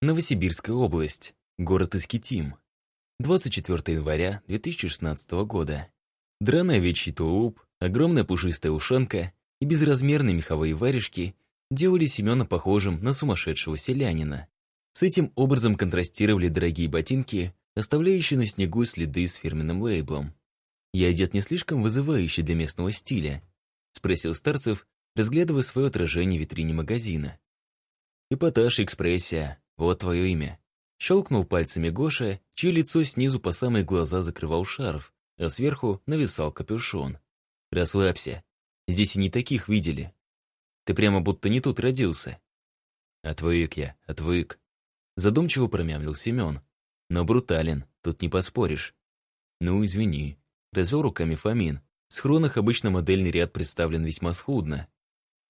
Новосибирская область. Город Искитим. 24 января 2016 года. Драный овечий тулуп, огромная пушистая ушанка и безразмерные меховые варежки делали Семена похожим на сумасшедшего селянина. С этим образом контрастировали дорогие ботинки, оставляющие на снегу следы с фирменным лейблом. «Я одет не слишком вызывающе для местного стиля?» — спросил Старцев, разглядывая свое отражение в витрине магазина. «Эпатаж, экспрессия, вот твое имя». Щелкнул пальцами Гоша, чье лицо снизу по самые глаза закрывал шарф, а сверху нависал капюшон. «Расслабься. Здесь и не таких видели. Ты прямо будто не тут родился». «Отвык я, отвык», — задумчиво промямлил Семен. «Но брутален, тут не поспоришь». «Ну, извини», — развел руками Фомин. С хронах обычно модельный ряд представлен весьма схудно.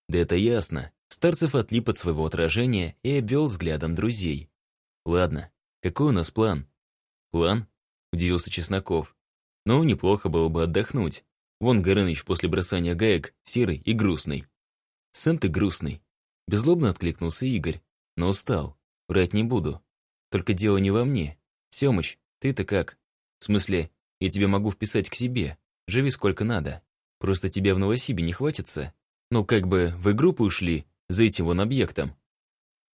Да это ясно. Старцев отлип от своего отражения и обвел взглядом друзей. «Ладно, какой у нас план?» «План?» — удивился Чесноков. «Ну, неплохо было бы отдохнуть. Вон Горыныч после бросания гаек серый и грустный». «Сам ты грустный», — беззлобно откликнулся Игорь. «Но устал. Врать не буду. Только дело не во мне. Семыч, ты-то как? В смысле, я тебя могу вписать к себе. Живи сколько надо. Просто тебе в Новосибе не хватится. Ну, как бы вы группы ушли за этим вон объектом.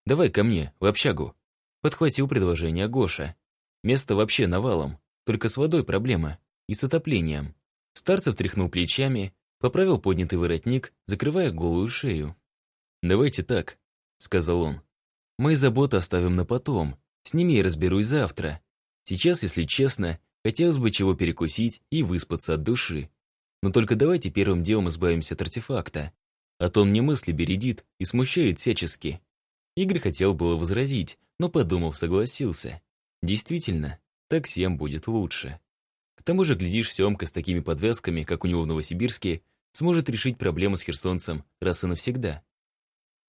Давай ко мне, в общагу. Подхватил предложение Гоша. Место вообще навалом, только с водой проблема. И с отоплением. Старцев тряхнул плечами, поправил поднятый воротник, закрывая голую шею. «Давайте так», — сказал он. «Мои заботы оставим на потом. С ними я разберусь завтра. Сейчас, если честно, хотелось бы чего перекусить и выспаться от души. Но только давайте первым делом избавимся от артефакта. А то он мне мысли бередит и смущает всячески». Игорь хотел было возразить, но, подумав, согласился. Действительно, так всем будет лучше. К тому же, глядишь, Семка с такими подвязками, как у него в Новосибирске, сможет решить проблему с херсонцем раз и навсегда.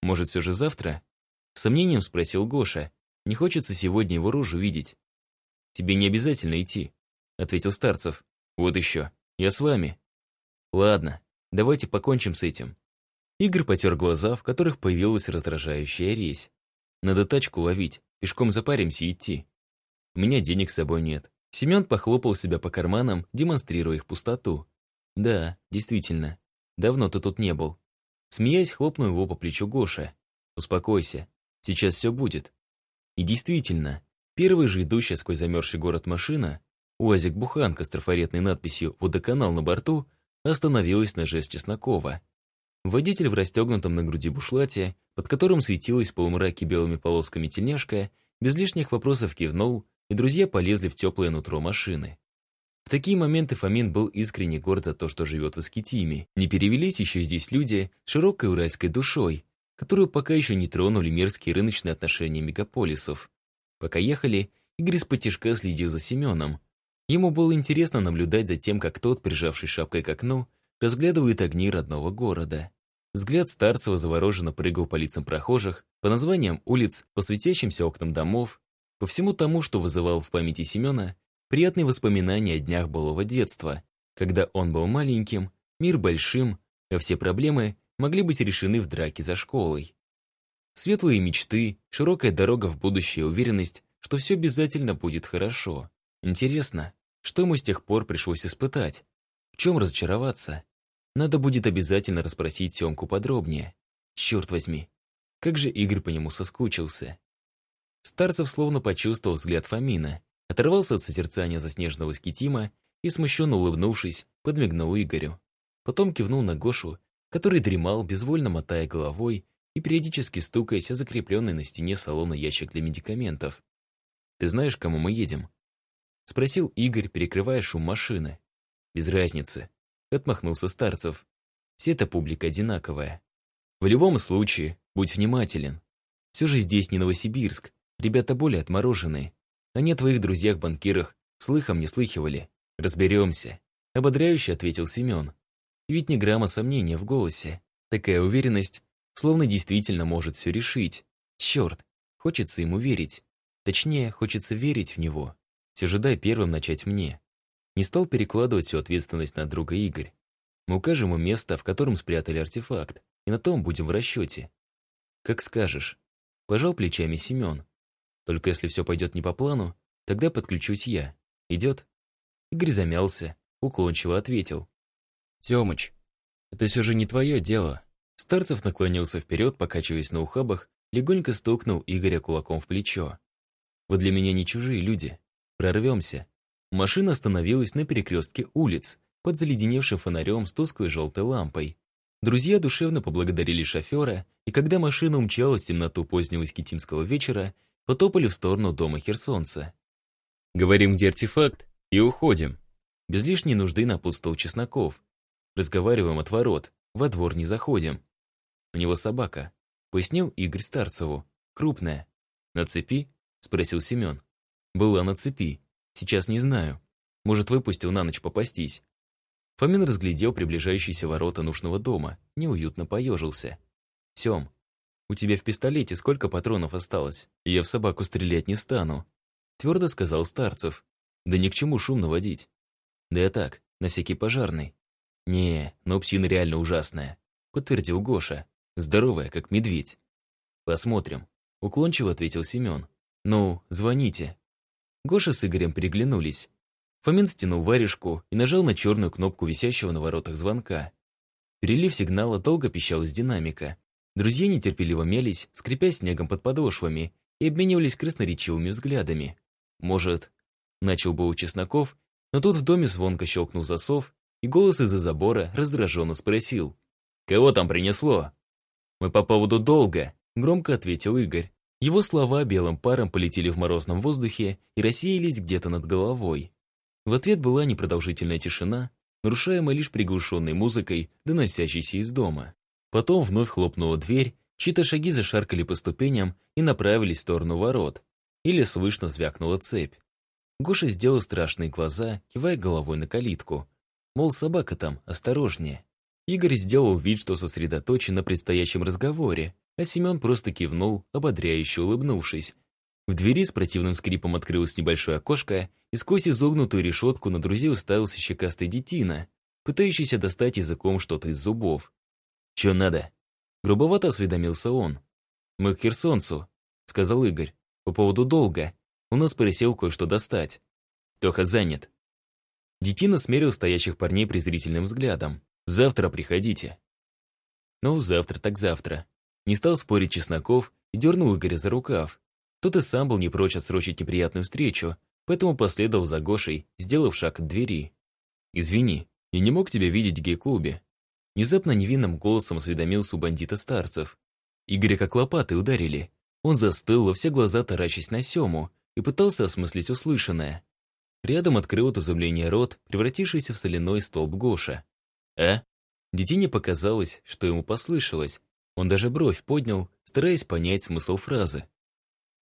Может, все же завтра? С сомнением спросил Гоша. Не хочется сегодня его рожу видеть. Тебе не обязательно идти, ответил Старцев. Вот еще, я с вами. Ладно, давайте покончим с этим. Игорь потер глаза, в которых появилась раздражающая резь. Надо тачку ловить, пешком запаримся идти. У меня денег с собой нет. Семен похлопал себя по карманам, демонстрируя их пустоту. Да, действительно, давно ты тут не был. Смеясь, хлопнул его по плечу Гоша. Успокойся, сейчас все будет. И действительно, первая же идущая сквозь замерзший город машина, УАЗик-буханка с трафаретной надписью «Водоканал» на борту, остановилась на жест Чеснокова. Водитель в расстегнутом на груди бушлате, под которым светилась в полумраке белыми полосками тельняшка, без лишних вопросов кивнул, и друзья полезли в теплое нутро машины. В такие моменты Фомин был искренне горд за то, что живет в Искитиме. Не перевелись еще здесь люди с широкой уральской душой, которую пока еще не тронули мерзкие рыночные отношения мегаполисов. Пока ехали, Игорь исподтишка следил за Семеном. Ему было интересно наблюдать за тем, как тот, прижавшись щекой к окну, разглядывает огни родного города. Взгляд Старцева завороженно прыгал по лицам прохожих, по названиям улиц, по светящимся окнам домов, по всему тому, что вызывал в памяти Семена приятные воспоминания о днях былого детства, когда он был маленьким, мир большим, а все проблемы могли быть решены в драке за школой. Светлые мечты, широкая дорога в будущее, уверенность, что все обязательно будет хорошо. Интересно, что ему с тех пор пришлось испытать? В чем разочароваться? Надо будет обязательно расспросить Семку подробнее. Черт возьми, как же Игорь по нему соскучился. Старцев словно почувствовал взгляд Фомина, оторвался от созерцания заснеженного скитима и, смущенно улыбнувшись, подмигнул Игорю. Потом кивнул на Гошу, который дремал, безвольно мотая головой и периодически стукаясь о закрепленный на стене салона ящик для медикаментов. «Ты знаешь, кому мы едем?» Спросил Игорь, перекрывая шум машины. «Без разницы отмахнулся Старцев. Все эта публика одинаковая. В любом случае, будь внимателен. Все же здесь не Новосибирск, ребята более отмороженные. Они о твоих друзьях-банкирах слыхом не слыхивали. Разберемся. Ободряюще ответил Семен. Ведь не грамма сомнения в голосе. Такая уверенность, словно действительно может все решить. Черт, хочется ему верить. Точнее, хочется верить в него. Все же дай первым начать мне. Не стал перекладывать всю ответственность на друга Игорь. Мы укажем ему место, в котором спрятали артефакт, и на том будем в расчете. Как скажешь. Пожал плечами Семен. Только если все пойдет не по плану, тогда подключусь я. Идет?» Игорь замялся, уклончиво ответил. «Тёмыч, это все же не твое дело». Старцев наклонился вперед, покачиваясь на ухабах, легонько стукнул Игоря кулаком в плечо. «Вы для меня не чужие люди. Прорвемся». Машина остановилась на перекрестке улиц, под заледеневшим фонарем с тусклой желтой лампой. Друзья душевно поблагодарили шофера, и когда машина умчалась в темноту позднего скитимского вечера, потопали в сторону дома Херсонца. «Говорим, где артефакт, и уходим». Без лишней нужды напутствовал Чесноков. Разговариваем от ворот, во двор не заходим. У него собака, пояснил Игорь Старцеву. Крупная. На цепи? Спросил Семен. Была на цепи. Сейчас не знаю. Может, выпустил на ночь попастись. Фомин разглядел приближающиеся ворота нужного дома, неуютно поежился. «Сем, у тебя в пистолете сколько патронов осталось? Я в собаку стрелять не стану», — твердо сказал Старцев. «Да ни к чему шум наводить. Да я так, на всякий пожарный». «Не, но псина реально ужасная», — подтвердил Гоша. «Здоровая, как медведь». «Посмотрим», — уклончиво ответил Семен. «Ну, звоните». Гоша с Игорем переглянулись. Фомин стянул варежку и нажал на черную кнопку висящего на воротах звонка. Перелив сигнала долго пищал из динамика. Друзья нетерпеливо мялись, скрипя снегом под подошвами, и обменивались красноречивыми взглядами. Может, начал бы у Чесноков, но тут в доме звонко щелкнул засов, и голос из-за забора раздраженно спросил. «Кого там принесло?» «Мы по поводу долга», — громко ответил Игорь. Его слова белым паром полетели в морозном воздухе и рассеялись где-то над головой. В ответ была непродолжительная тишина, нарушаемая лишь приглушенной музыкой, доносящейся из дома. Потом вновь хлопнула дверь, чьи-то шаги зашаркали по ступеням и направились в сторону ворот. Или слышно звякнула цепь. Гоша сделал страшные глаза, кивая головой на калитку. Мол, собака там, осторожнее. Игорь сделал вид, что сосредоточен на предстоящем разговоре, а Семен просто кивнул, ободряюще улыбнувшись, в двери с противным скрипом открылось небольшое окошко, и сквозь изогнутую решетку на друзей уставился щекастый детина, пытающийся достать языком что-то из зубов. «Чё надо?» Грубовато осведомился он. «Мы к Херсонцу», — сказал Игорь. «По поводу долга. У нас пересел кое-что достать. Тоха занят». Детина смерил стоящих парней презрительным взглядом. «Завтра приходите». Ну, завтра так завтра. Не стал спорить Чесноков и дернул Игоря за рукав. Тот и сам был не прочь отсрочить неприятную встречу, поэтому последовал за Гошей, сделав шаг от двери. «Извини, я не мог тебя видеть в гей-клубе». Внезапно невинным голосом осведомился у бандита старцев. Игоря как лопаты ударили. Он застыл, во все глаза таращась на Сему, и пытался осмыслить услышанное. Рядом открыл от изумления рот, превратившийся в соляной столб Гоша. «А?» Детине показалось, что ему послышалось. Он даже бровь поднял, стараясь понять смысл фразы.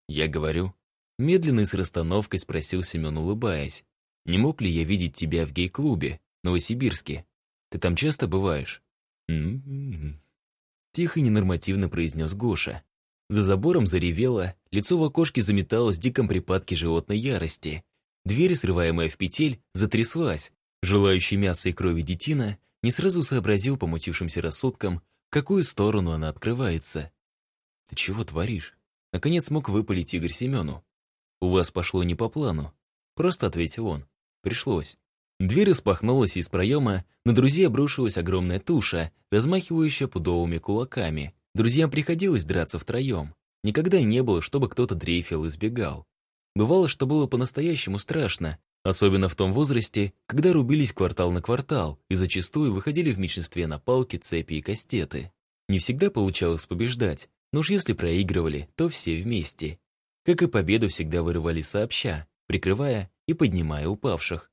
Я говорю. Медленно и с расстановкой спросил Семен, улыбаясь. Не мог ли я видеть тебя в гей-клубе, Новосибирске? Ты там часто бываешь? М-м-м. Тихо и ненормативно произнес Гоша. За забором заревело, лицо в окошке заметалось в диком припадке животной ярости. Дверь, срываемая в петель, затряслась. Желающий мяса и крови детина не сразу сообразил помутившимся рассудком, какую сторону она открывается. «Ты чего творишь?» Наконец смог выпалить Игорь Семену. «У вас пошло не по плану», — просто ответил он. «Пришлось». Дверь распахнулась, из проема на друзей обрушилась огромная туша, размахивающая пудовыми кулаками. Друзьям приходилось драться втроем. Никогда не было, чтобы кто-то дрейфил и сбегал. Бывало, что было по-настоящему страшно, особенно в том возрасте, когда рубились квартал на квартал и зачастую выходили в меньшинстве на палки, цепи и кастеты. Не всегда получалось побеждать, но уж если проигрывали, то все вместе. Как и победу всегда вырывали сообща, прикрывая и поднимая упавших.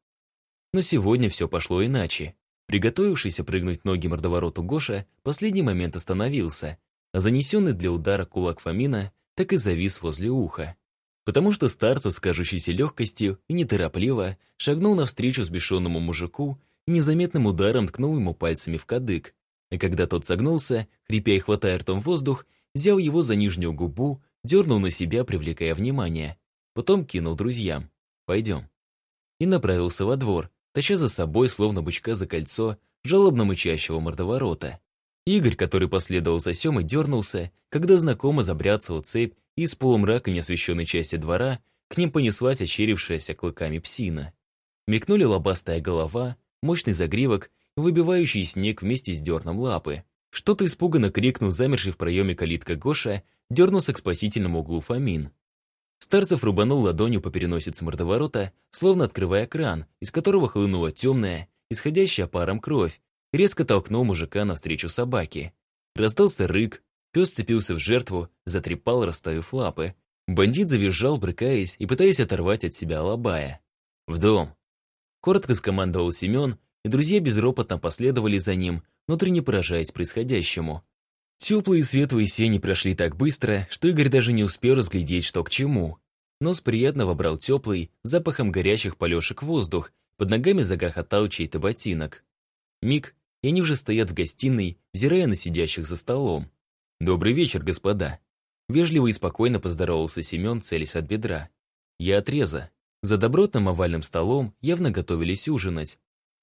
Но сегодня все пошло иначе. Приготовившийся прыгнуть ноги мордовороту Гоша последний момент остановился, а занесенный для удара кулак Фомина так и завис возле уха. Потому что старцев с кажущейся легкостью и неторопливо шагнул навстречу сбешенному мужику и незаметным ударом ткнул ему пальцами в кадык. И когда тот согнулся, хрипя и хватая ртом воздух, взял его за нижнюю губу, дернул на себя, привлекая внимание. Потом кинул друзьям. «Пойдем». И направился во двор, таща за собой, словно бычка за кольцо, жалобно мычащего мордоворота. Игорь, который последовал за Семой, дернулся, когда знакомо забряцала цепь из полумрака неосвещенной части двора к ним понеслась ощерившаяся клыками псина. Мелькнули лобастая голова, мощный загривок, выбивающий снег вместе с дерном лапы. Что-то испуганно крикнув замерший в проеме калитка Гоша, дернулся к спасительному углу Фомин. Старцев рубанул ладонью по переносице мордоворота, словно открывая кран, из которого хлынула темная, исходящая паром кровь, резко толкнул мужика навстречу собаке. Раздался рык, пес цепился в жертву, затрепал, расставив лапы. Бандит завизжал, брыкаясь и пытаясь оторвать от себя лобая. «В дом!» Коротко скомандовал Семен, и друзья безропотно последовали за ним, внутренне поражаясь происходящему. Теплые светлые сени прошли так быстро, что Игорь даже не успел разглядеть, что к чему. Нос приятно вобрал теплый, запахом горящих полешек воздух, под ногами загрохотал чей-то ботинок. Миг, и они уже стоят в гостиной, взирая на сидящих за столом. «Добрый вечер, господа!» Вежливо и спокойно поздоровался Семен, целясь от бедра. «Я отреза». За добротным овальным столом явно готовились ужинать.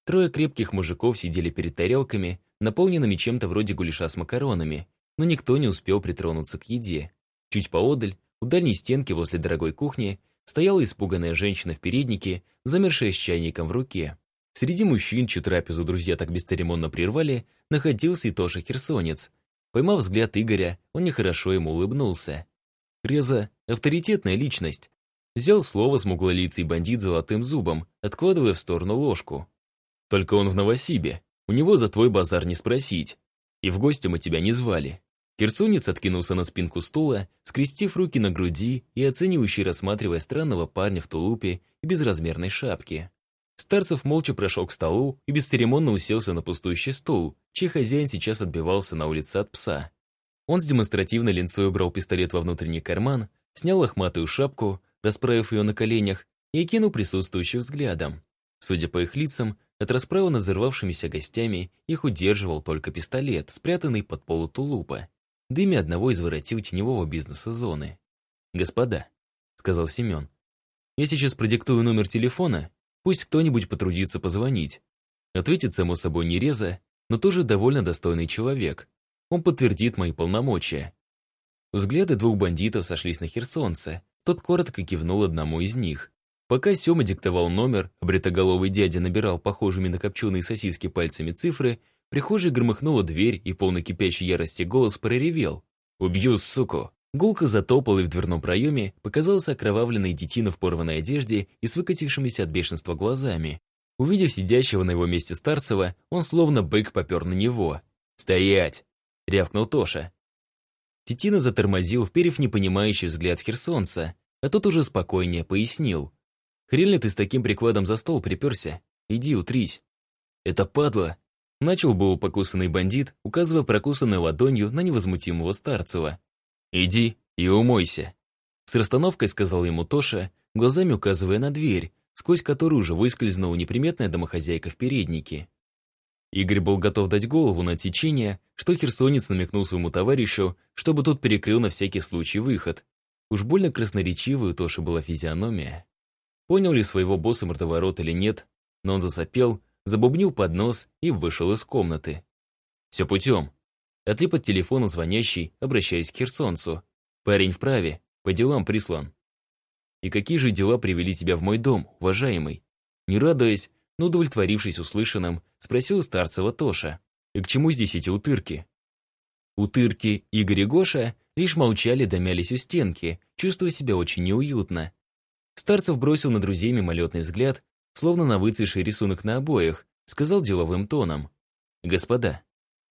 Трое крепких мужиков сидели перед тарелками, наполненными чем-то вроде гуляша с макаронами, но никто не успел притронуться к еде. Чуть поодаль, у дальней стенки возле дорогой кухни, стояла испуганная женщина в переднике, замершая с чайником в руке. Среди мужчин, чью трапезу друзья так бесцеремонно прервали, находился и Тоша Херсонец. Поймав взгляд Игоря, он нехорошо ему улыбнулся. Реза — авторитетная личность. Взял слово смуглолицый бандит золотым зубом, откладывая в сторону ложку. Только он в Новосибе. У него за твой базар не спросить. И в гости мы тебя не звали». Херсонец откинулся на спинку стула, скрестив руки на груди и оценивающий рассматривая странного парня в тулупе и безразмерной шапке. Старцев молча прошел к столу и бесцеремонно уселся на пустующий стул, чей хозяин сейчас отбивался на улице от пса. Он с демонстративной линцой убрал пистолет во внутренний карман, снял лохматую шапку, расправив ее на коленях, и кинул присутствующих взглядом. Судя по их лицам, от расправы над взорвавшимися гостями их удерживал только пистолет, спрятанный под полу тулупа. Дыме одного из воротил теневого бизнеса зоны. «Господа», — сказал Семен, — «я сейчас продиктую номер телефона, пусть кто-нибудь потрудится позвонить. Ответит, само собой, не реза, но тоже довольно достойный человек. Он подтвердит мои полномочия». Взгляды двух бандитов сошлись на херсонца. Тот коротко кивнул одному из них. Пока Сёма диктовал номер, а бритоголовый дядя набирал похожими на копченые сосиски пальцами цифры, прихожей громыхнула дверь, и полный кипящей ярости голос проревел. «Убью, суку!» Гулка затопала, и в дверном проеме показался окровавленный детина в порванной одежде и с выкатившимися от бешенства глазами. Увидев сидящего на его месте Старцева, он словно бык попер на него. «Стоять!» — рявкнул Тоша. Тетина затормозил, вперев непонимающий взгляд Херсонца, а тот уже спокойнее пояснил. Хрен ли ты с таким прикладом за стол приперся? Иди, утрись. Это падла. Начал был покусанный бандит, указывая прокусанной ладонью на невозмутимого Старцева. «Иди и умойся», — с расстановкой сказал ему Тоша, глазами указывая на дверь, сквозь которую уже выскользнула неприметная домохозяйка в переднике. Игорь был готов дать голову на отсечение, что херсонец намекнул своему товарищу, чтобы тот перекрыл на всякий случай выход. Уж больно красноречивой у Тоши была физиономия. Понял ли своего босса мордоворот или нет, но он засопел, забубнил под нос и вышел из комнаты. «Все путем». Отлип от телефона звонящий, обращаясь к Херсонцу. «Парень вправе, по делам прислан». «И какие же дела привели тебя в мой дом, уважаемый?» Не радуясь, но удовлетворившись услышанным, спросил Старцева Тоша. «И к чему здесь эти утырки?» Утырки Игорь и Гоша лишь молчали домялись у стенки, чувствуя себя очень неуютно. Старцев бросил на друзей мимолетный взгляд, словно на выцветший рисунок на обоях, сказал деловым тоном. «Господа,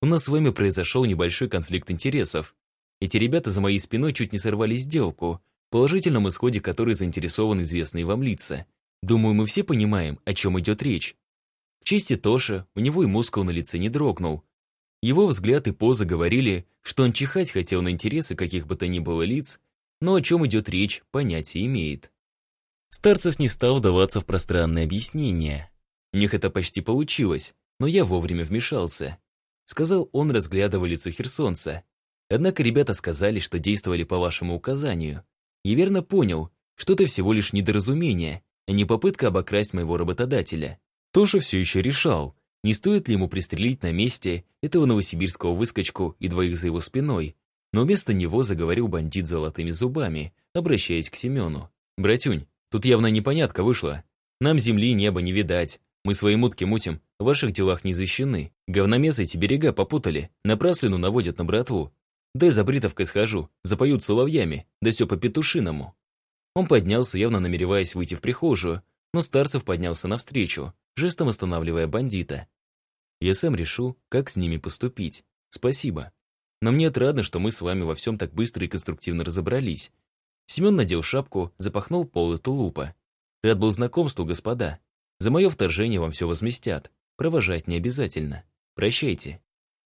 у нас с вами произошел небольшой конфликт интересов. Эти ребята за моей спиной чуть не сорвали сделку, в положительном исходе которой заинтересованы известные вам лица. Думаю, мы все понимаем, о чем идет речь. К чести Тоша, у него и мускул на лице не дрогнул. Его взгляд и поза говорили, что он чихать хотел на интересы каких бы то ни было лиц, но о чем идет речь, понятия имеет. Старцев не стал вдаваться в пространное объяснение. У них это почти получилось, но я вовремя вмешался. Сказал он, разглядывая лицо Херсонца. Однако ребята сказали, что действовали по вашему указанию. Я верно понял, что это всего лишь недоразумение, а не попытка обокрасть моего работодателя. Тоша все еще решал, не стоит ли ему пристрелить на месте этого новосибирского выскочку и двоих за его спиной. но вместо него заговорил бандит золотыми зубами, обращаясь к Семену. «Братюнь, тут явно непонятка вышла. Нам земли и неба не видать. Мы свои мутки мутим, в ваших делах не защищены. Говномесы эти берега попутали, напраслину наводят на братву. Дай за бритовкой схожу, запоют соловьями, да все по-петушиному». Он поднялся, явно намереваясь выйти в прихожую, но Старцев поднялся навстречу, жестом останавливая бандита. «Я сам решу, как с ними поступить. Спасибо. Но мне отрадно, что мы с вами во всем так быстро и конструктивно разобрались». Семен надел шапку, запахнул полы тулупа. «Рад был знакомству, господа. За мое вторжение вам все возместят. Провожать не обязательно. Прощайте».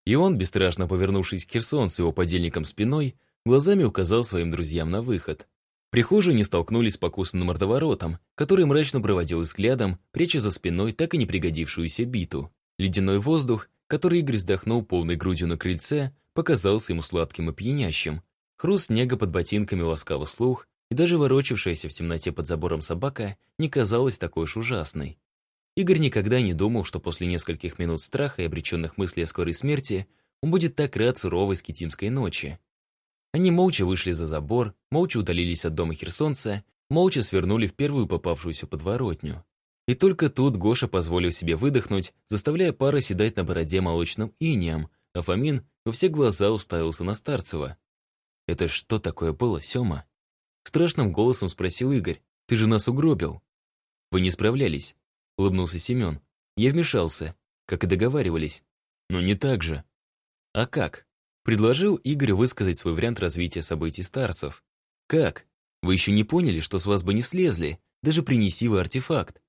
И он, бесстрашно повернувшись к Херсонцу его подельникам спиной, глазами указал своим друзьям на выход. В прихожей не столкнулись с покусанным мордоворотом, который мрачно проводил взглядом, пряча за спиной так и не пригодившуюся биту. Ледяной воздух, который Игорь вздохнул полной грудью на крыльце, показался ему сладким и пьянящим. Хруст снега под ботинками ласкал слух, и даже ворочавшаяся в темноте под забором собака не казалась такой уж ужасной. Игорь никогда не думал, что после нескольких минут страха и обреченных мыслей о скорой смерти он будет так рад суровой скитимской ночи. Они молча вышли за забор, молча удалились от дома Херсонца, молча свернули в первую попавшуюся подворотню. И только тут Гоша позволил себе выдохнуть, заставляя пара седать на бороде молочным инием, а Фомин во все глаза уставился на Старцева. «Это что такое было, Сёма?» Страшным голосом спросил Игорь. «Ты же нас угробил». «Вы не справлялись улыбнулся Семен. Я вмешался, как и договаривались. Но не так же. А как? Предложил Игорь высказать свой вариант развития событий старцев. Как? Вы еще не поняли, что с вас бы не слезли, даже принеси вы артефакт.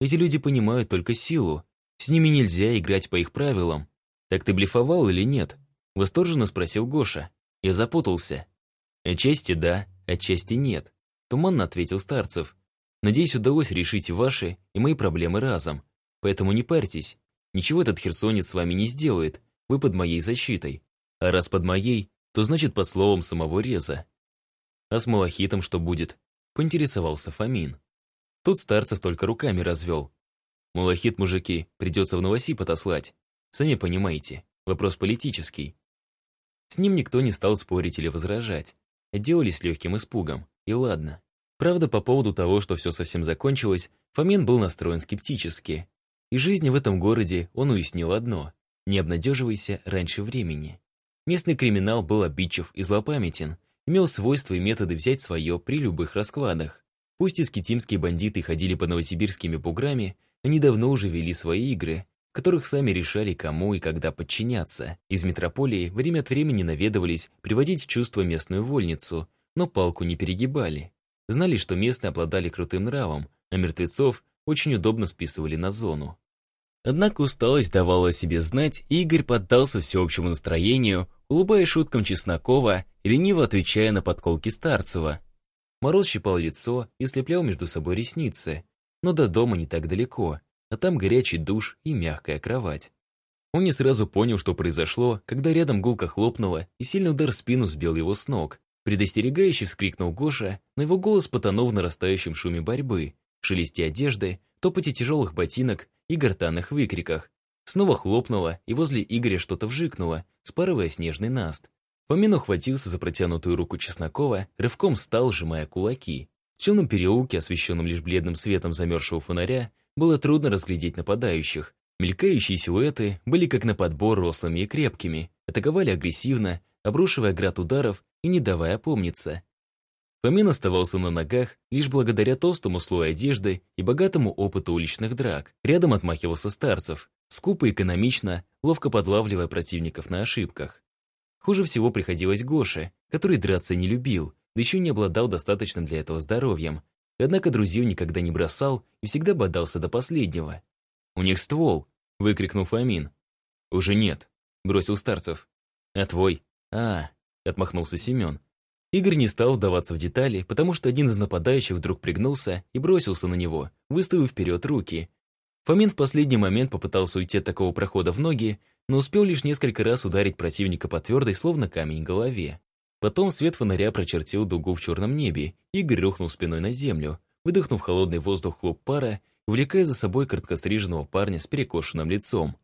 Эти люди понимают только силу. С ними нельзя играть по их правилам. Так ты блефовал или нет? Восторженно спросил Гоша. Я запутался. Отчасти да, отчасти нет. Туманно ответил Старцев. Надеюсь, удалось решить ваши и мои проблемы разом. Поэтому не парьтесь. Ничего этот херсонец с вами не сделает. Вы под моей защитой. А раз под моей, то значит под словом самого Реза. А с Малахитом что будет? Поинтересовался Фомин. Тут Старцев только руками развел. Малахит, мужики, придется в Новосиб отослать. Сами понимаете, вопрос политический. С ним никто не стал спорить или возражать. Делались легким испугом. И ладно. Правда, по поводу того, что все совсем закончилось, Фомин был настроен скептически. И жизни в этом городе он уяснил одно – не обнадеживайся раньше времени. Местный криминал был обидчив и злопамятен, имел свойства и методы взять свое при любых раскладах. Пусть и скитимские бандиты ходили по новосибирскими буграми, они давно уже вели свои игры, которых сами решали, кому и когда подчиняться. Из метрополии время от времени наведывались приводить в чувство местную вольницу, но палку не перегибали. Знали, что местные обладали крутым нравом, а мертвецов очень удобно списывали на зону. Однако усталость давала о себе знать, и Игорь поддался всеобщему настроению, улыбаясь шуткам Чеснокова лениво отвечая на подколки Старцева. Мороз щипал лицо и слеплял между собой ресницы, но до дома не так далеко, а там горячий душ и мягкая кровать. Он не сразу понял, что произошло, когда рядом гулко хлопнуло, и сильный удар в спину сбил его с ног. Предостерегающе вскрикнул Гоша, но его голос потонул в нарастающем шуме борьбы, шелесте одежды, топоте тяжелых ботинок и гортанных выкриках. Снова хлопнуло, и возле Игоря что-то вжикнуло, спарывая снежный наст. Фомин ухватился за протянутую руку Чеснокова, рывком встал, сжимая кулаки. В темном переулке, освещенном лишь бледным светом замерзшего фонаря, было трудно разглядеть нападающих. Мелькающие силуэты были как на подбор рослыми и крепкими, атаковали агрессивно, обрушивая град ударов и не давая опомниться. Фомин оставался на ногах лишь благодаря толстому слою одежды и богатому опыту уличных драк. Рядом отмахивался старцев, скупо и экономично, ловко подлавливая противников на ошибках. Хуже всего приходилось Гоше, который драться не любил, да еще не обладал достаточным для этого здоровьем. Однако друзей никогда не бросал и всегда бодался до последнего. «У них ствол!» — выкрикнул Фомин. «Уже нет», — бросил Старцев. «А твой?» «А, — отмахнулся Семен. Игорь не стал вдаваться в детали, потому что один из нападающих вдруг пригнулся и бросился на него, выставив вперед руки. Фомин в последний момент попытался уйти от такого прохода в ноги, но успел лишь несколько раз ударить противника по твердой, словно камень, голове. Потом свет фонаря прочертил дугу в черном небе, Игорь рухнул спиной на землю, выдохнув холодный воздух хлоп пара, увлекая за собой короткостриженного парня с перекошенным лицом.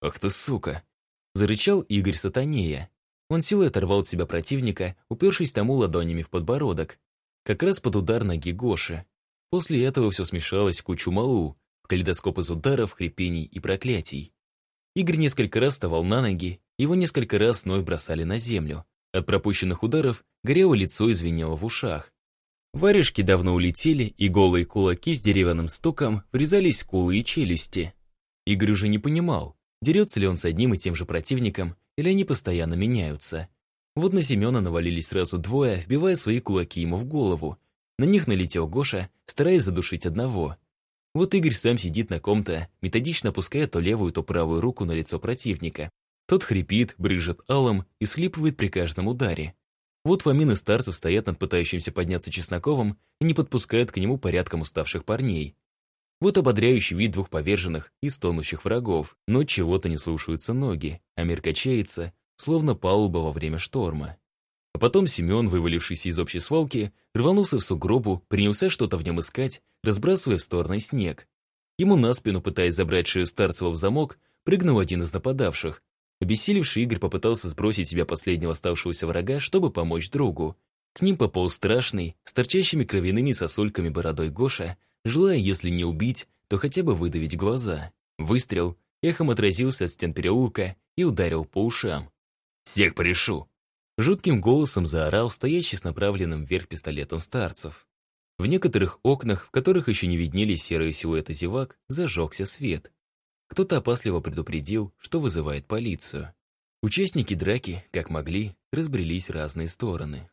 «Ах ты сука!» – зарычал Игорь сатанея. Он силой оторвал от себя противника, упершись тому ладонями в подбородок. Как раз под удар ноги Гоши. После этого все смешалось в кучу малу, в калейдоскоп из ударов, хрипений и проклятий. Игорь несколько раз вставал на ноги, его несколько раз вновь бросали на землю. От пропущенных ударов горело лицо и звенело в ушах. Варежки давно улетели, и голые кулаки с деревянным стуком врезались в скулы и челюсти. Игорь уже не понимал, дерется ли он с одним и тем же противником, или они постоянно меняются. Вот на Семена навалились сразу двое, вбивая свои кулаки ему в голову. На них налетел Гоша, стараясь задушить одного. Вот Игорь сам сидит на ком-то, методично опуская то левую, то правую руку на лицо противника. Тот хрипит, брыжет алом и слипывает при каждом ударе. Вот Фомин и Старцев стоят над пытающимся подняться Чесноковым и не подпускают к нему порядком уставших парней. Вот ободряющий вид двух поверженных и стонущих врагов, но чего-то не слушаются ноги, а мир качается, словно палуба во время шторма. А потом Семен, вывалившийся из общей свалки, рванулся в сугробу, принялся что-то в нем искать, разбрасывая в стороны снег. Ему на спину, пытаясь забрать шею Старцева в замок, прыгнул один из нападавших, Обессилевший Игорь попытался сбросить себя последнего оставшегося врага, чтобы помочь другу. К ним пополз страшный, с торчащими кровяными сосульками бородой Гоша, желая, если не убить, то хотя бы выдавить глаза. Выстрел эхом отразился от стен переулка и ударил по ушам. «Всех порешу!» Жутким голосом заорал стоящий с направленным вверх пистолетом старцев. В некоторых окнах, в которых еще не виднелись серые силуэты зевак, зажегся свет. Кто-то опасливо предупредил, что вызывает полицию. Участники драки, как могли, разбрелись разные стороны.